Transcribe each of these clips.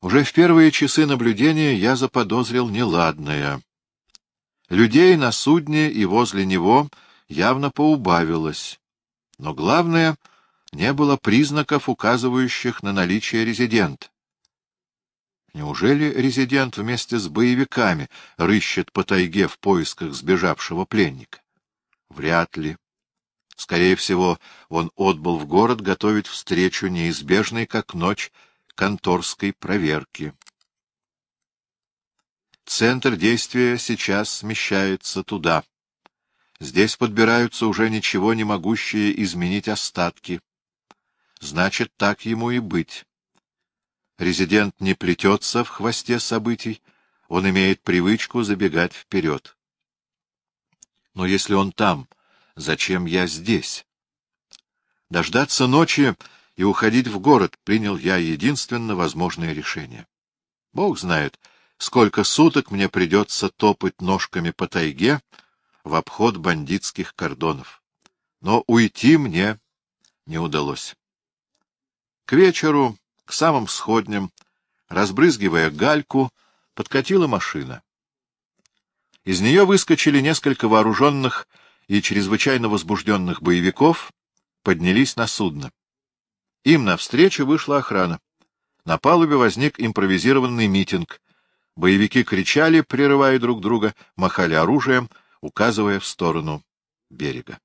Уже в первые часы наблюдения я заподозрил неладное. Людей на судне и возле него явно поубавилось. Но главное, не было признаков, указывающих на наличие резидента. Неужели резидент вместе с боевиками рыщет по тайге в поисках сбежавшего пленника? Вряд ли. Скорее всего, он отбыл в город готовить встречу неизбежной, как ночь, конторской проверки. Центр действия сейчас смещается туда. Здесь подбираются уже ничего не могущие изменить остатки. Значит, так ему и быть. Резидент не плетется в хвосте событий, он имеет привычку забегать вперед. Но если он там, зачем я здесь? Дождаться ночи и уходить в город принял я единственно возможное решение. Бог знает, сколько суток мне придется топать ножками по тайге в обход бандитских кордонов. Но уйти мне не удалось. К вечеру, к самым сходням, разбрызгивая гальку, подкатила машина. Из нее выскочили несколько вооруженных и чрезвычайно возбужденных боевиков, поднялись на судно. Им навстречу вышла охрана. На палубе возник импровизированный митинг. Боевики кричали, прерывая друг друга, махали оружием, указывая в сторону берега.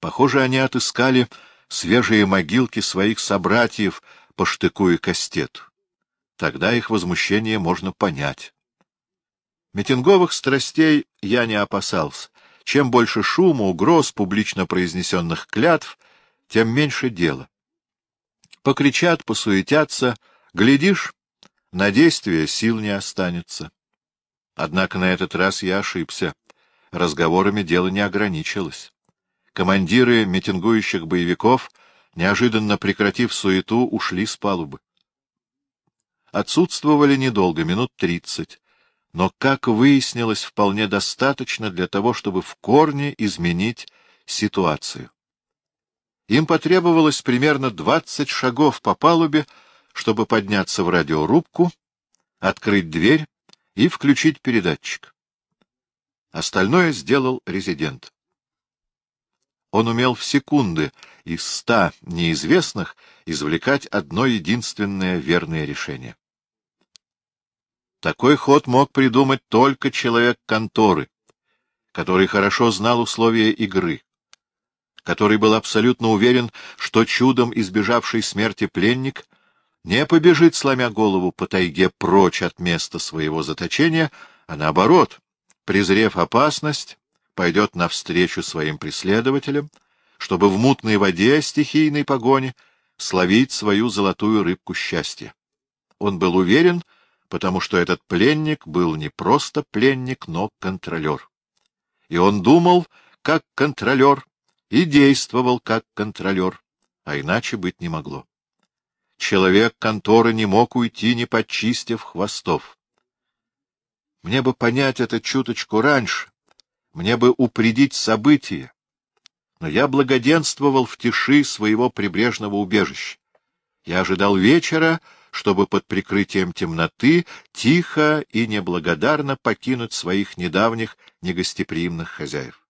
Похоже, они отыскали свежие могилки своих собратьев по штыку и кастету. Тогда их возмущение можно понять. Митинговых страстей я не опасался. Чем больше шума, угроз, публично произнесенных клятв, тем меньше дела. Покричат, посуетятся, глядишь, на действие сил не останется. Однако на этот раз я ошибся. Разговорами дело не ограничилось. Командиры митингующих боевиков, неожиданно прекратив суету, ушли с палубы. Отсутствовали недолго, минут тридцать, но, как выяснилось, вполне достаточно для того, чтобы в корне изменить ситуацию. Им потребовалось примерно двадцать шагов по палубе, чтобы подняться в радиорубку, открыть дверь и включить передатчик. Остальное сделал резидент. Он умел в секунды из ста неизвестных извлекать одно единственное верное решение. Такой ход мог придумать только человек конторы, который хорошо знал условия игры который был абсолютно уверен, что чудом избежавший смерти пленник не побежит, сломя голову по тайге прочь от места своего заточения, а наоборот, презрев опасность, пойдет навстречу своим преследователям, чтобы в мутной воде стихийной погони словить свою золотую рыбку счастья. Он был уверен, потому что этот пленник был не просто пленник, но контролер. И он думал, как контролер, и действовал как контролер, а иначе быть не могло. Человек конторы не мог уйти, не подчистив хвостов. Мне бы понять это чуточку раньше, мне бы упредить события, но я благоденствовал в тиши своего прибрежного убежища. Я ожидал вечера, чтобы под прикрытием темноты тихо и неблагодарно покинуть своих недавних негостеприимных хозяев.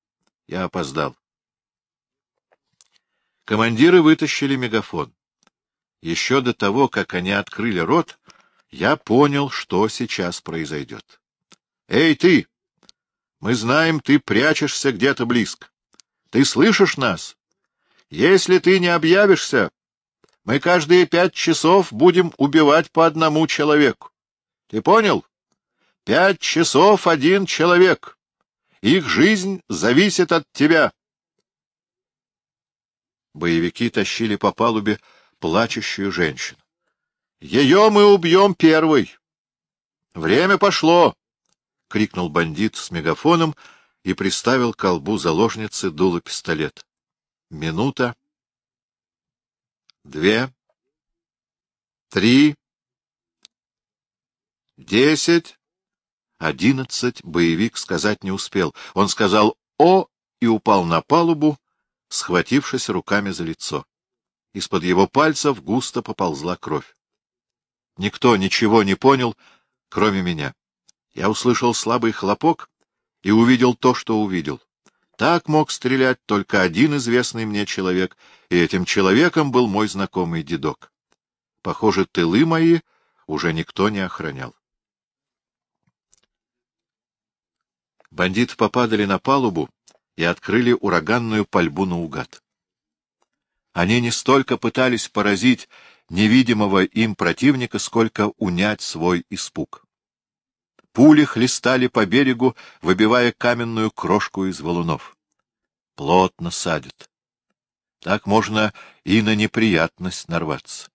Я опоздал. Командиры вытащили мегафон. Еще до того, как они открыли рот, я понял, что сейчас произойдет. — Эй, ты! Мы знаем, ты прячешься где-то близко. Ты слышишь нас? Если ты не объявишься, мы каждые пять часов будем убивать по одному человеку. Ты понял? Пять часов один человек. Их жизнь зависит от тебя. Боевики тащили по палубе плачущую женщину. — Ее мы убьем первой! — Время пошло! — крикнул бандит с мегафоном и приставил к колбу заложницы дуло пистолет. Минута. Две. Три. Десять. Одиннадцать боевик сказать не успел. Он сказал «О!» и упал на палубу, схватившись руками за лицо. Из-под его пальцев густо поползла кровь. Никто ничего не понял, кроме меня. Я услышал слабый хлопок и увидел то, что увидел. Так мог стрелять только один известный мне человек, и этим человеком был мой знакомый дедок. Похоже, тылы мои уже никто не охранял. Бандиты попадали на палубу и открыли ураганную пальбу наугад. Они не столько пытались поразить невидимого им противника, сколько унять свой испуг. Пули хлестали по берегу, выбивая каменную крошку из валунов. Плотно садят. Так можно и на неприятность нарваться.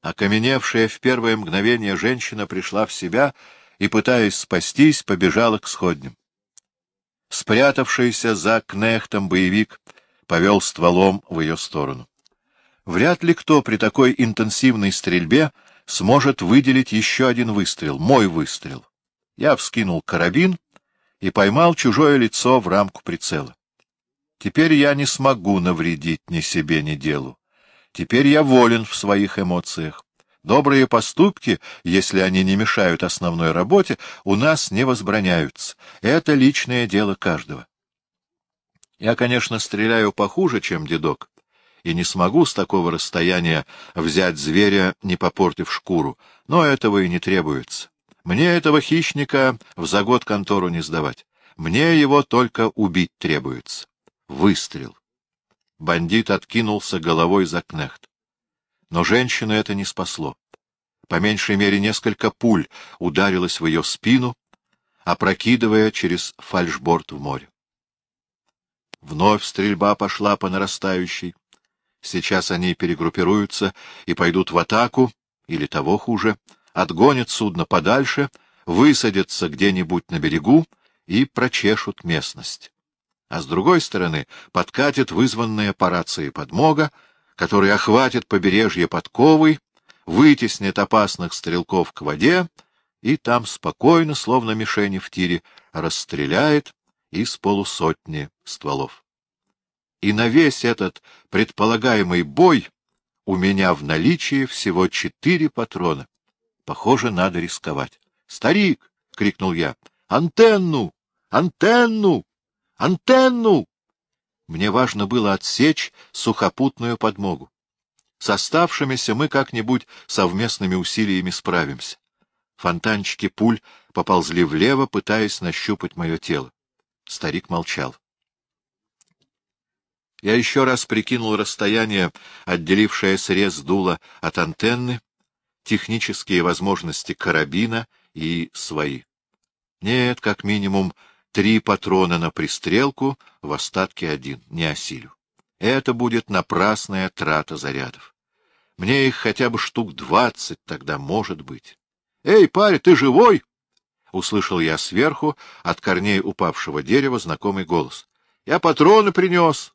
Окаменевшая в первое мгновение женщина пришла в себя и, пытаясь спастись, побежала к сходням. Спрятавшийся за кнехтом боевик повел стволом в ее сторону. Вряд ли кто при такой интенсивной стрельбе сможет выделить еще один выстрел, мой выстрел. Я вскинул карабин и поймал чужое лицо в рамку прицела. Теперь я не смогу навредить ни себе, ни делу. Теперь я волен в своих эмоциях. Добрые поступки, если они не мешают основной работе, у нас не возбраняются. Это личное дело каждого. Я, конечно, стреляю похуже, чем дедок, и не смогу с такого расстояния взять зверя, не попортив шкуру, но этого и не требуется. Мне этого хищника в за год контору не сдавать. Мне его только убить требуется. Выстрел. Бандит откинулся головой за кнехт. Но женщину это не спасло. По меньшей мере несколько пуль ударилось в ее спину, опрокидывая через фальшборд в море. Вновь стрельба пошла по нарастающей. Сейчас они перегруппируются и пойдут в атаку, или того хуже, отгонят судно подальше, высадятся где-нибудь на берегу и прочешут местность. А с другой стороны подкатит вызванная по рации подмога, который охватит побережье подковой, вытеснит опасных стрелков к воде и там спокойно, словно мишени в тире, расстреляет из полусотни стволов. И на весь этот предполагаемый бой у меня в наличии всего четыре патрона. Похоже, надо рисковать. «Старик!» — крикнул я. «Антенну! Антенну! Антенну!» Мне важно было отсечь сухопутную подмогу. С оставшимися мы как-нибудь совместными усилиями справимся. Фонтанчики пуль поползли влево, пытаясь нащупать мое тело. Старик молчал. Я еще раз прикинул расстояние, отделившее срез дула от антенны, технические возможности карабина и свои. Нет, как минимум, три патрона на пристрелку, в остатке один, не осилю. Это будет напрасная трата зарядов. Мне их хотя бы штук двадцать тогда может быть. — Эй, парень, ты живой? — услышал я сверху от корней упавшего дерева знакомый голос. — Я патроны принес.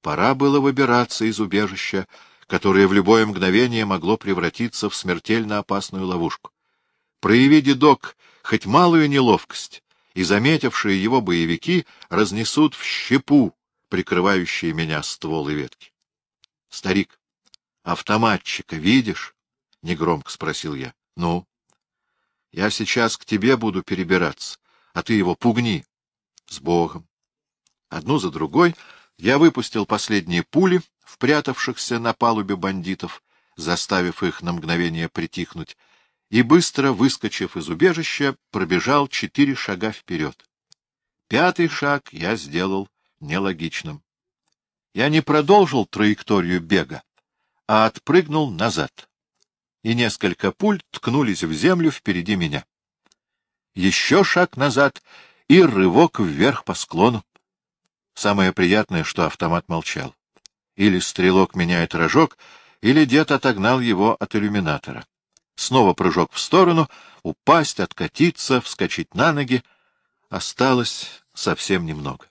Пора было выбираться из убежища, которое в любое мгновение могло превратиться в смертельно опасную ловушку. Прояви дедок хоть малую неловкость, и заметившие его боевики разнесут в щепу прикрывающие меня стволы ветки. — Старик, автоматчика видишь? — негромко спросил я. — Ну? — Я сейчас к тебе буду перебираться, а ты его пугни. — С Богом. Одну за другой я выпустил последние пули, впрятавшихся на палубе бандитов, заставив их на мгновение притихнуть, и, быстро выскочив из убежища, пробежал четыре шага вперед. Пятый шаг я сделал нелогичным. Я не продолжил траекторию бега, а отпрыгнул назад, и несколько пуль ткнулись в землю впереди меня. Еще шаг назад и рывок вверх по склону. Самое приятное, что автомат молчал. Или стрелок меняет рожок, или дед отогнал его от иллюминатора. Снова прыжок в сторону, упасть, откатиться, вскочить на ноги. Осталось совсем немного.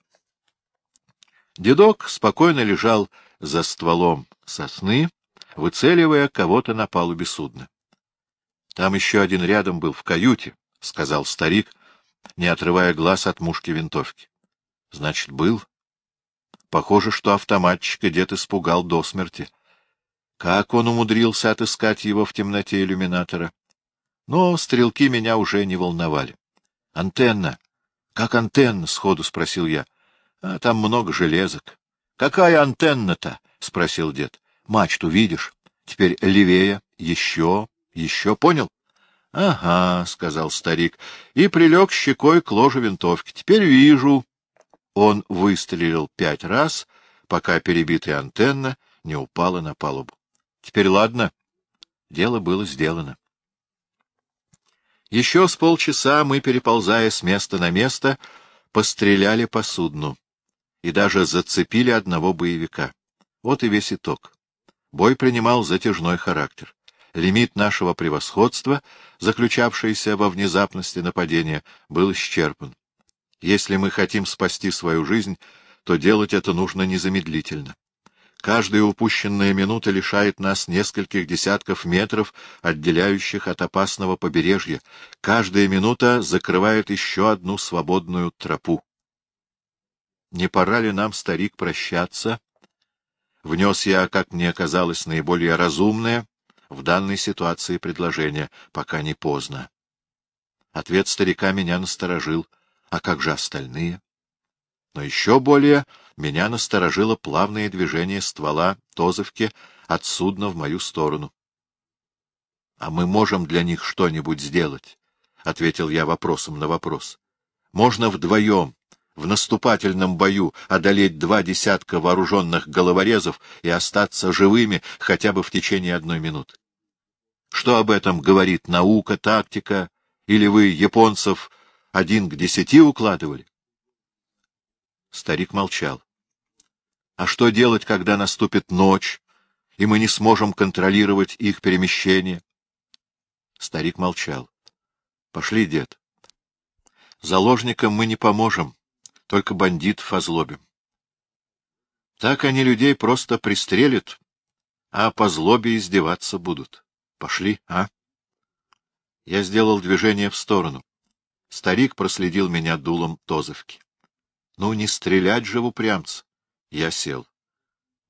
Дедок спокойно лежал за стволом сосны, выцеливая кого-то на палубе судна. — Там еще один рядом был, в каюте, — сказал старик, не отрывая глаз от мушки винтовки. — Значит, был? Похоже, что автоматчика дед испугал до смерти. Как он умудрился отыскать его в темноте иллюминатора. Но стрелки меня уже не волновали. — Антенна! Как антенна? — сходу спросил я. — А там много железок. — Какая антенна-то? — спросил дед. — Мачту видишь? Теперь левее. Еще, еще. Понял? — Ага, — сказал старик, и прилег щекой к ложу винтовки. — Теперь вижу. Он выстрелил пять раз, пока перебитая антенна не упала на палубу. Теперь ладно. Дело было сделано. Еще с полчаса мы, переползая с места на место, постреляли по судну и даже зацепили одного боевика. Вот и весь итог. Бой принимал затяжной характер. Лимит нашего превосходства, заключавшийся во внезапности нападения, был исчерпан. Если мы хотим спасти свою жизнь, то делать это нужно незамедлительно. Каждая упущенная минута лишает нас нескольких десятков метров, отделяющих от опасного побережья. Каждая минута закрывает еще одну свободную тропу. Не пора ли нам, старик, прощаться? Внес я, как мне казалось, наиболее разумное в данной ситуации предложение, пока не поздно. Ответ старика меня насторожил. А как же остальные? Но еще более меня насторожило плавное движение ствола Тозовки от судна в мою сторону. — А мы можем для них что-нибудь сделать? — ответил я вопросом на вопрос. — Можно вдвоем, в наступательном бою, одолеть два десятка вооруженных головорезов и остаться живыми хотя бы в течение одной минуты. Что об этом говорит наука, тактика? Или вы, японцев, один к десяти укладывали? Старик молчал. А что делать, когда наступит ночь, и мы не сможем контролировать их перемещение? Старик молчал. — Пошли, дед. Заложникам мы не поможем, только бандитов озлобим. Так они людей просто пристрелят, а по злобе издеваться будут. Пошли, а? Я сделал движение в сторону. Старик проследил меня дулом тозовки. Ну, не стрелять же в упрямца. Я сел.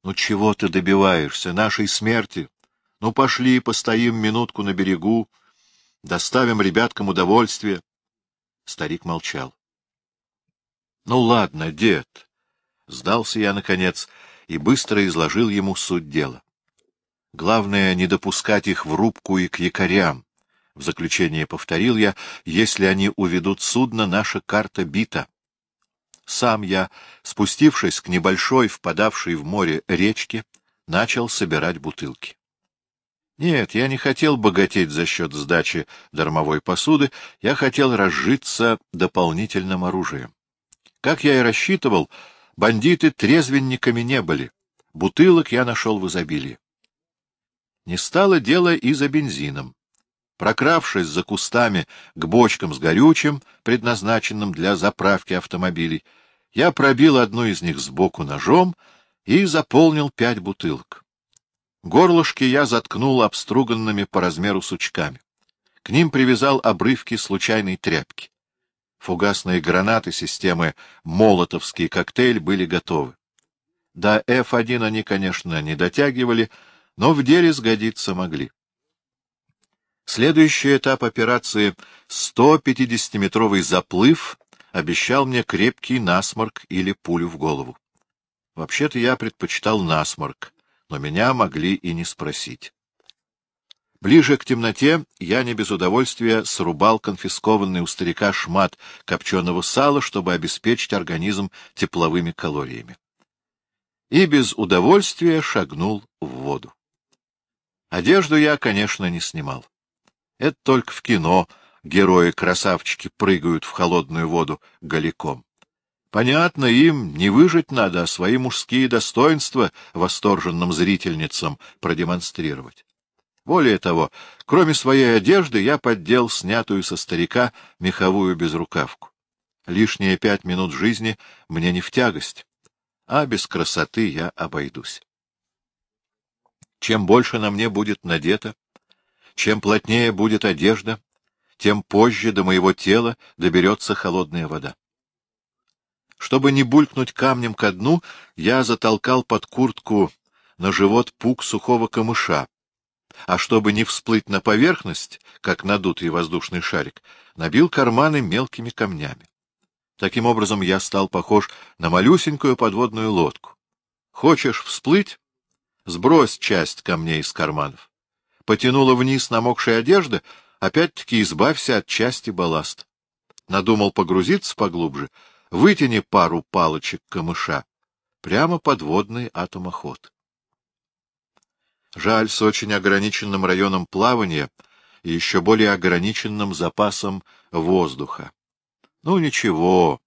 Ну, чего ты добиваешься? Нашей смерти? Ну, пошли, постоим минутку на берегу, доставим ребяткам удовольствие. Старик молчал. Ну, ладно, дед. Сдался я, наконец, и быстро изложил ему суть дела. Главное, не допускать их в рубку и к якорям. В заключение повторил я, если они уведут судно, наша карта бита. Сам я, спустившись к небольшой, впадавшей в море речке, начал собирать бутылки. Нет, я не хотел богатеть за счет сдачи дармовой посуды, я хотел разжиться дополнительным оружием. Как я и рассчитывал, бандиты трезвенниками не были. Бутылок я нашел в изобилии. Не стало дело и за бензином. Прокравшись за кустами к бочкам с горючим, предназначенным для заправки автомобилей, я пробил одну из них сбоку ножом и заполнил пять бутылок. Горлышки я заткнул обструганными по размеру сучками. К ним привязал обрывки случайной тряпки. Фугасные гранаты системы «Молотовский коктейль» были готовы. До F1 они, конечно, не дотягивали, но в деле сгодиться могли. Следующий этап операции — 150-метровый заплыв — обещал мне крепкий насморк или пулю в голову. Вообще-то я предпочитал насморк, но меня могли и не спросить. Ближе к темноте я не без удовольствия срубал конфискованный у старика шмат копченого сала, чтобы обеспечить организм тепловыми калориями. И без удовольствия шагнул в воду. Одежду я, конечно, не снимал. Это только в кино герои-красавчики прыгают в холодную воду голиком. Понятно, им не выжить надо, а свои мужские достоинства восторженным зрительницам продемонстрировать. Более того, кроме своей одежды, я поддел снятую со старика меховую безрукавку. Лишние пять минут жизни мне не в тягость, а без красоты я обойдусь. Чем больше на мне будет надето, чем плотнее будет одежда, тем позже до моего тела доберется холодная вода. Чтобы не булькнуть камнем ко дну, я затолкал под куртку на живот пук сухого камыша, а чтобы не всплыть на поверхность, как надутый воздушный шарик, набил карманы мелкими камнями. Таким образом я стал похож на малюсенькую подводную лодку. Хочешь всплыть? Сбрось часть камней из карманов. Потянула вниз намокшая одежда, опять-таки избавься от части балласта. Надумал погрузиться поглубже, вытяни пару палочек камыша. Прямо подводный атомоход. Жаль, с очень ограниченным районом плавания и еще более ограниченным запасом воздуха. Ну, ничего.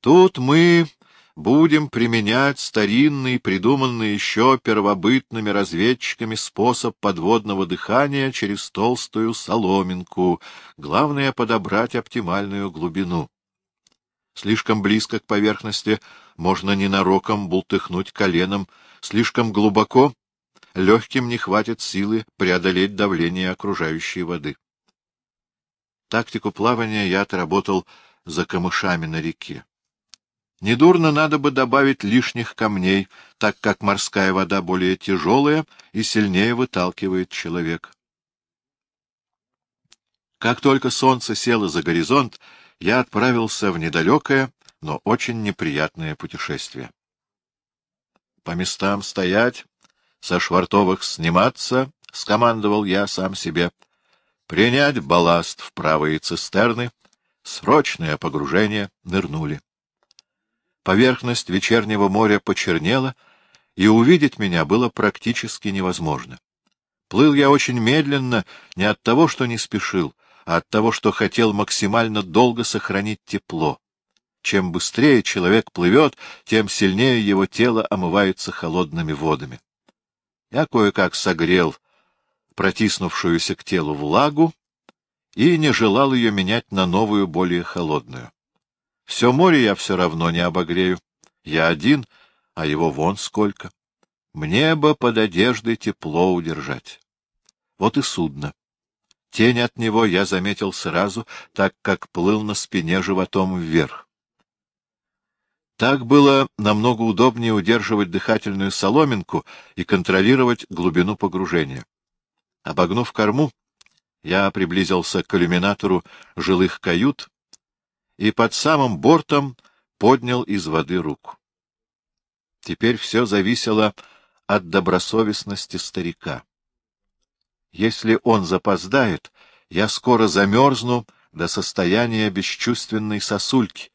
Тут мы будем применять старинный, придуманный еще первобытными разведчиками способ подводного дыхания через толстую соломинку. Главное — подобрать оптимальную глубину. Слишком близко к поверхности можно ненароком бултыхнуть коленом, слишком глубоко легким не хватит силы преодолеть давление окружающей воды. Тактику плавания я отработал за камышами на реке. Недурно надо бы добавить лишних камней, так как морская вода более тяжелая и сильнее выталкивает человека. Как только солнце село за горизонт, я отправился в недалекое, но очень неприятное путешествие. По местам стоять, со швартовых сниматься, — скомандовал я сам себе, — принять балласт в правые цистерны, срочное погружение, нырнули. Поверхность вечернего моря почернела, и увидеть меня было практически невозможно. Плыл я очень медленно не от того, что не спешил, а от того, что хотел максимально долго сохранить тепло. Чем быстрее человек плывет, тем сильнее его тело омывается холодными водами. Я кое-как согрел протиснувшуюся к телу влагу и не желал ее менять на новую, более холодную. Все море я все равно не обогрею. Я один, а его вон сколько. Мне бы под одеждой тепло удержать. Вот и судно. Тень от него я заметил сразу, так как плыл на спине животом вверх. Так было намного удобнее удерживать дыхательную соломинку и контролировать глубину погружения. Обогнув корму, я приблизился к иллюминатору жилых кают и под самым бортом поднял из воды руку. Теперь все зависело от добросовестности старика. Если он запоздает, я скоро замерзну до состояния бесчувственной сосульки,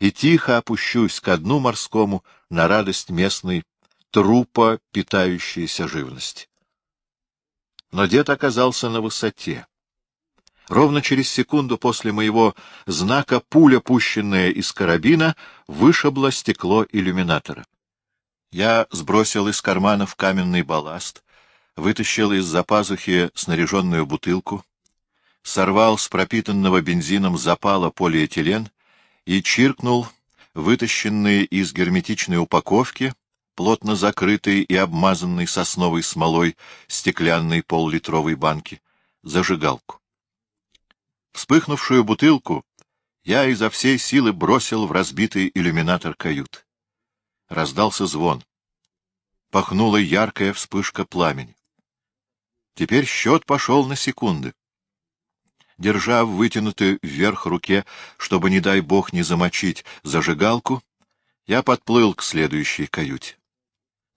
и тихо опущусь ко дну морскому на радость местной трупа питающейся живности. Но дед оказался на высоте. Ровно через секунду после моего знака пуля, пущенная из карабина, вышибла стекло иллюминатора. Я сбросил из кармана в каменный балласт, вытащил из-за пазухи снаряженную бутылку, сорвал с пропитанного бензином запала полиэтилен и чиркнул вытащенные из герметичной упаковки, плотно закрытой и обмазанной сосновой смолой стеклянной поллитровой банки, зажигалку. Вспыхнувшую бутылку я изо всей силы бросил в разбитый иллюминатор кают. Раздался звон. Пахнула яркая вспышка пламени. Теперь счет пошел на секунды держа в вытянутой вверх руке, чтобы, не дай бог, не замочить зажигалку, я подплыл к следующей каюте.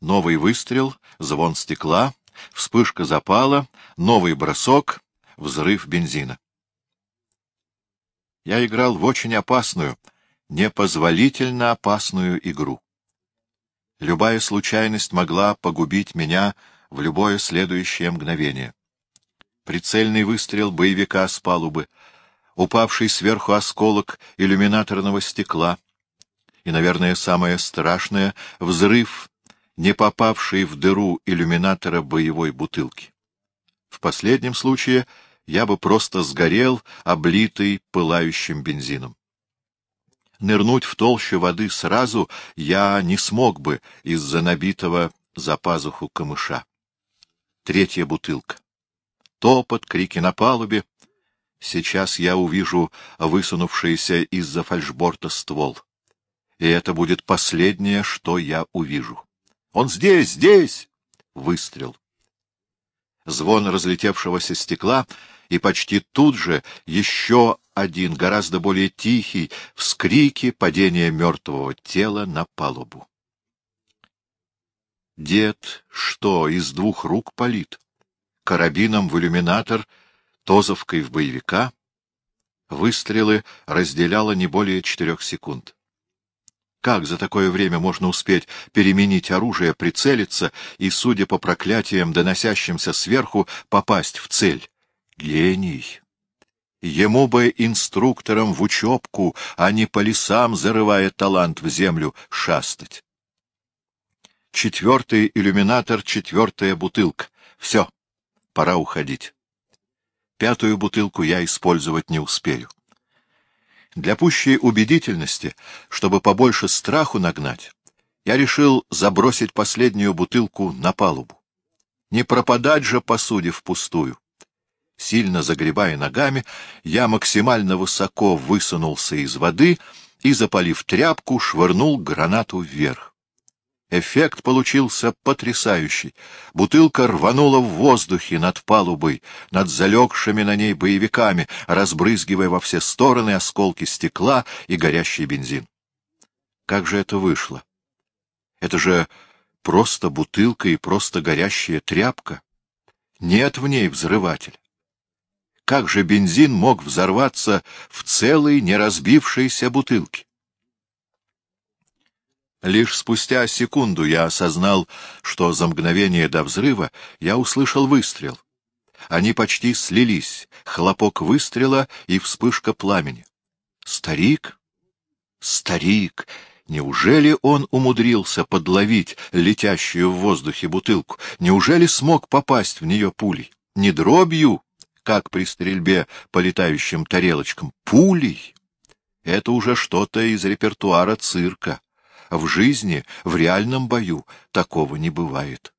Новый выстрел, звон стекла, вспышка запала, новый бросок, взрыв бензина. Я играл в очень опасную, непозволительно опасную игру. Любая случайность могла погубить меня в любое следующее мгновение прицельный выстрел боевика с палубы, упавший сверху осколок иллюминаторного стекла и, наверное, самое страшное — взрыв, не попавший в дыру иллюминатора боевой бутылки. В последнем случае я бы просто сгорел, облитый пылающим бензином. Нырнуть в толщу воды сразу я не смог бы из-за набитого за пазуху камыша. Третья бутылка топот, крики на палубе. Сейчас я увижу высунувшийся из-за фальшборта ствол. И это будет последнее, что я увижу. Он здесь, здесь! выстрел. Звон разлетевшегося стекла, и почти тут же еще один, гораздо более тихий, вскрики падения мертвого тела на палубу. Дед что, из двух рук палит? Карабином в иллюминатор, тозовкой в боевика? Выстрелы разделяло не более четырех секунд. Как за такое время можно успеть переменить оружие, прицелиться и, судя по проклятиям, доносящимся сверху, попасть в цель? Гений! Ему бы инструктором в учебку, а не по лесам, зарывая талант в землю, шастать. Четвертый иллюминатор, четвертая бутылка. Все, пора уходить. Пятую бутылку я использовать не успею. Для пущей убедительности, чтобы побольше страху нагнать, я решил забросить последнюю бутылку на палубу. Не пропадать же посуде впустую. Сильно загребая ногами, я максимально высоко высунулся из воды и, запалив тряпку, швырнул гранату вверх. Эффект получился потрясающий. Бутылка рванула в воздухе над палубой, над залегшими на ней боевиками, разбрызгивая во все стороны осколки стекла и горящий бензин. Как же это вышло? Это же просто бутылка и просто горящая тряпка. Нет в ней взрывателя. Как же бензин мог взорваться в целой неразбившейся бутылке? Лишь спустя секунду я осознал, что за мгновение до взрыва я услышал выстрел. Они почти слились, хлопок выстрела и вспышка пламени. Старик? Старик! Неужели он умудрился подловить летящую в воздухе бутылку? Неужели смог попасть в нее пулей? Не дробью, как при стрельбе по летающим тарелочкам, пулей? Это уже что-то из репертуара цирка. В жизни, в реальном бою такого не бывает.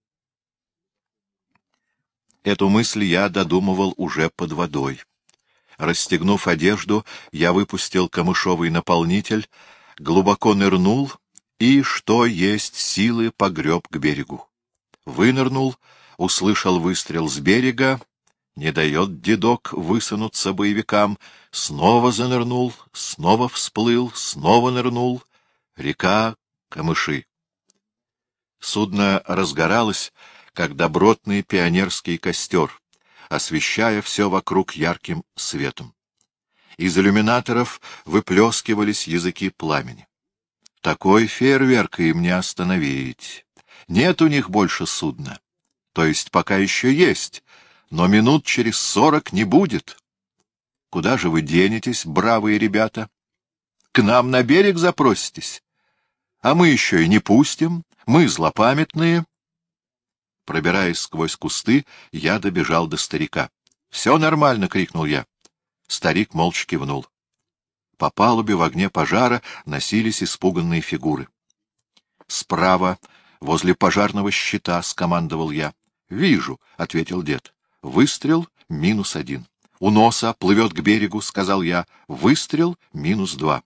Эту мысль я додумывал уже под водой. Расстегнув одежду, я выпустил камышовый наполнитель, глубоко нырнул и, что есть силы, погреб к берегу. Вынырнул, услышал выстрел с берега, не дает дедок высунуться боевикам, снова занырнул, снова всплыл, снова нырнул. Река камыши. Судно разгоралось, как добротный пионерский костер, освещая все вокруг ярким светом. Из иллюминаторов выплескивались языки пламени. Такой фейерверк им не остановить. Нет у них больше судна. То есть пока еще есть, но минут через сорок не будет. Куда же вы денетесь, бравые ребята? К нам на берег запроситесь? А мы еще и не пустим, мы злопамятные. Пробираясь сквозь кусты, я добежал до старика. — Все нормально! — крикнул я. Старик молча кивнул. По палубе в огне пожара носились испуганные фигуры. Справа, возле пожарного щита, скомандовал я. — Вижу, — ответил дед. — Выстрел — минус один. — У носа плывет к берегу, — сказал я. — Выстрел — минус два.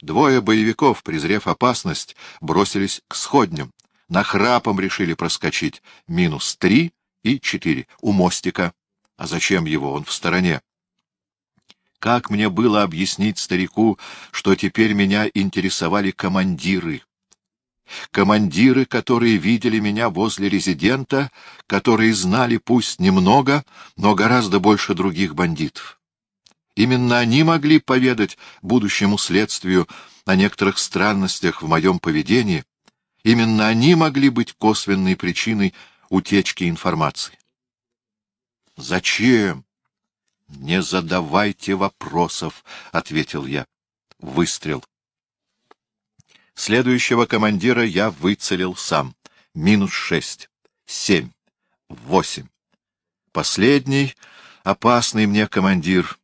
Двое боевиков, презрев опасность, бросились к сходням. Нахрапом решили проскочить. Минус три и четыре. У мостика. А зачем его? Он в стороне. Как мне было объяснить старику, что теперь меня интересовали командиры? Командиры, которые видели меня возле резидента, которые знали пусть немного, но гораздо больше других бандитов. Именно они могли поведать будущему следствию о некоторых странностях в моем поведении. Именно они могли быть косвенной причиной утечки информации. «Зачем?» «Не задавайте вопросов», — ответил я. Выстрел. Следующего командира я выцелил сам. Минус шесть, семь, восемь. Последний, опасный мне командир,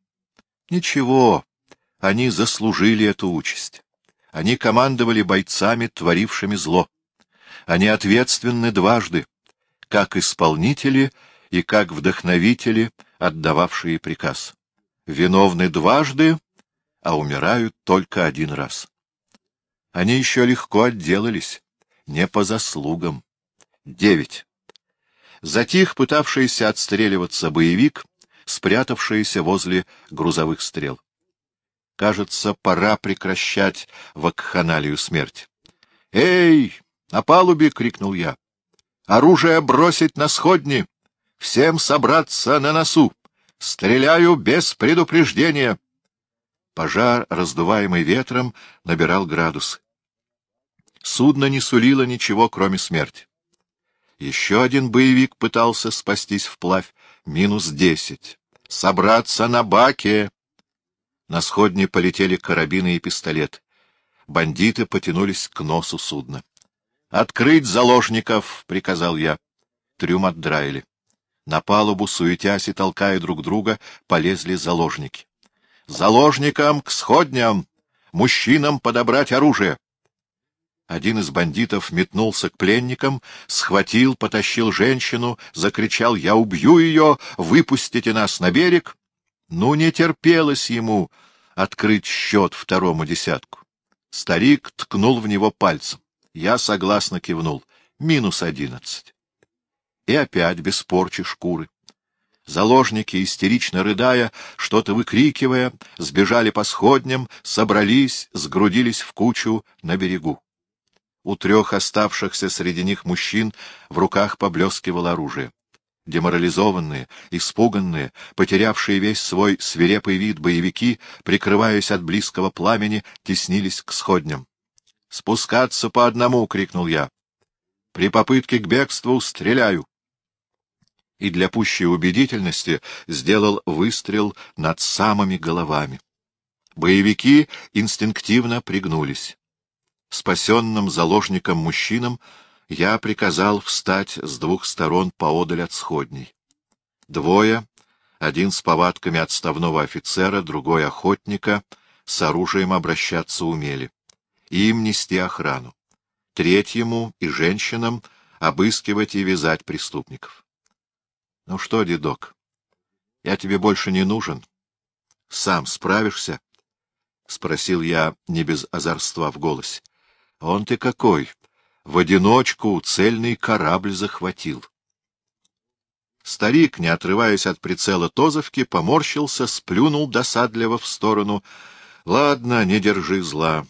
Ничего, они заслужили эту участь. Они командовали бойцами, творившими зло. Они ответственны дважды, как исполнители и как вдохновители, отдававшие приказ. Виновны дважды, а умирают только один раз. Они еще легко отделались, не по заслугам. Девять, Затих пытавшийся отстреливаться боевик, спрятавшийся возле грузовых стрел. Кажется, пора прекращать вакханалию смерть. «Эй, на палубе!» — крикнул я. «Оружие бросить на сходни! Всем собраться на носу! Стреляю без предупреждения!» Пожар, раздуваемый ветром, набирал градус. Судно не сулило ничего, кроме смерти. Еще один боевик пытался спастись вплавь. Минус десять. Собраться на баке! На сходне полетели карабины и пистолет. Бандиты потянулись к носу судна. — Открыть заложников! — приказал я. Трюм отдраили. На палубу, суетясь и толкая друг друга, полезли заложники. Заложникам к сходням! Мужчинам подобрать оружие! Один из бандитов метнулся к пленникам, схватил, потащил женщину, закричал «Я убью ее! Выпустите нас на берег!» Ну, не терпелось ему открыть счет второму десятку. Старик ткнул в него пальцем. Я согласно кивнул. Минус одиннадцать. И опять без порчи шкуры. Заложники, истерично рыдая, что-то выкрикивая, сбежали по сходням, собрались, сгрудились в кучу на берегу. У трех оставшихся среди них мужчин в руках поблескивало оружие. Деморализованные, испуганные, потерявшие весь свой свирепый вид боевики, прикрываясь от близкого пламени, теснились к сходням. — Спускаться по одному! — крикнул я. — При попытке к бегству стреляю! и для пущей убедительности сделал выстрел над самыми головами. Боевики инстинктивно пригнулись. Спасенным заложникам мужчинам я приказал встать с двух сторон поодаль от сходней. Двое, один с повадками отставного офицера, другой — охотника, с оружием обращаться умели. Им нести охрану. Третьему и женщинам обыскивать и вязать преступников. — Ну что, дедок, я тебе больше не нужен. Сам справишься? — спросил я не без озорства в голосе. — Он ты какой! В одиночку цельный корабль захватил. Старик, не отрываясь от прицела Тозовки, поморщился, сплюнул досадливо в сторону. — Ладно, не держи зла.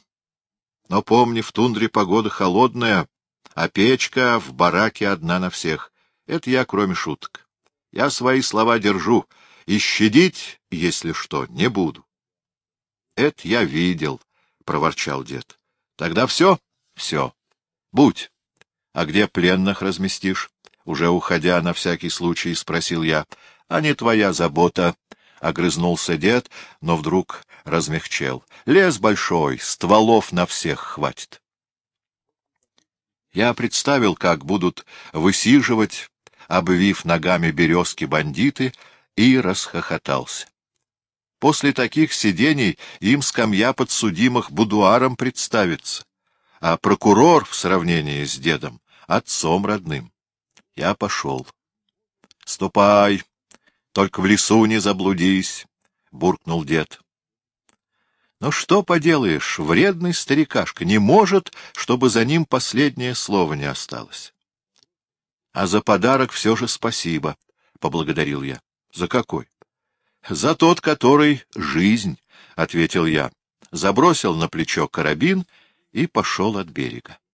Но помни, в тундре погода холодная, а печка в бараке одна на всех. Это я, кроме шуток. Я свои слова держу, и щадить, если что, не буду. — Это я видел, — проворчал дед. — Тогда все? — Все. Будь. А где пленных разместишь? Уже уходя на всякий случай, спросил я. — А не твоя забота, — огрызнулся дед, но вдруг размягчел. — Лес большой, стволов на всех хватит. Я представил, как будут высиживать обвив ногами березки бандиты, и расхохотался. После таких сидений им скамья подсудимых будуаром представится, а прокурор в сравнении с дедом — отцом родным. Я пошел. — Ступай, только в лесу не заблудись, — буркнул дед. Но что поделаешь, вредный старикашка не может, чтобы за ним последнее слово не осталось. А за подарок все же спасибо, — поблагодарил я. — За какой? — За тот, который жизнь, — ответил я. Забросил на плечо карабин и пошел от берега.